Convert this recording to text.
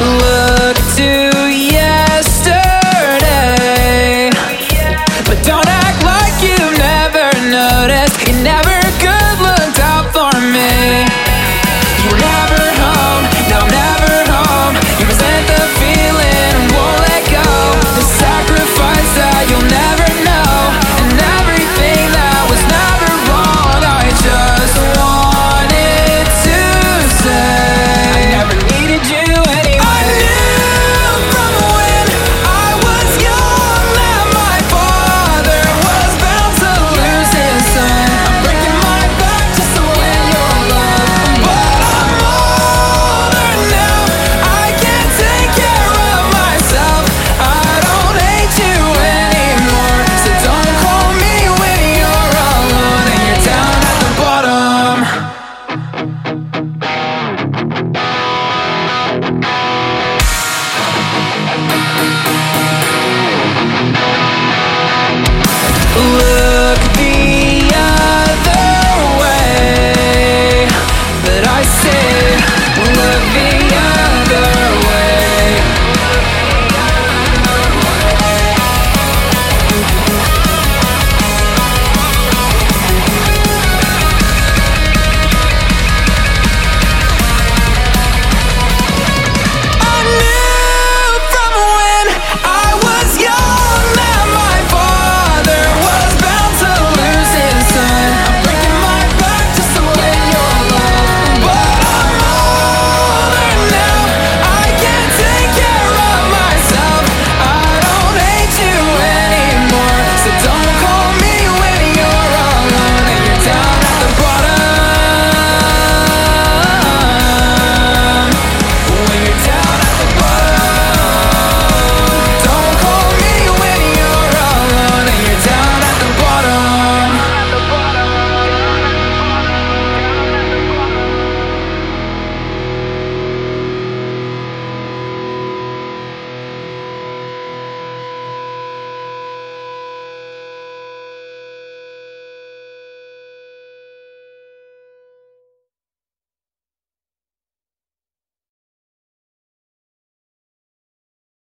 love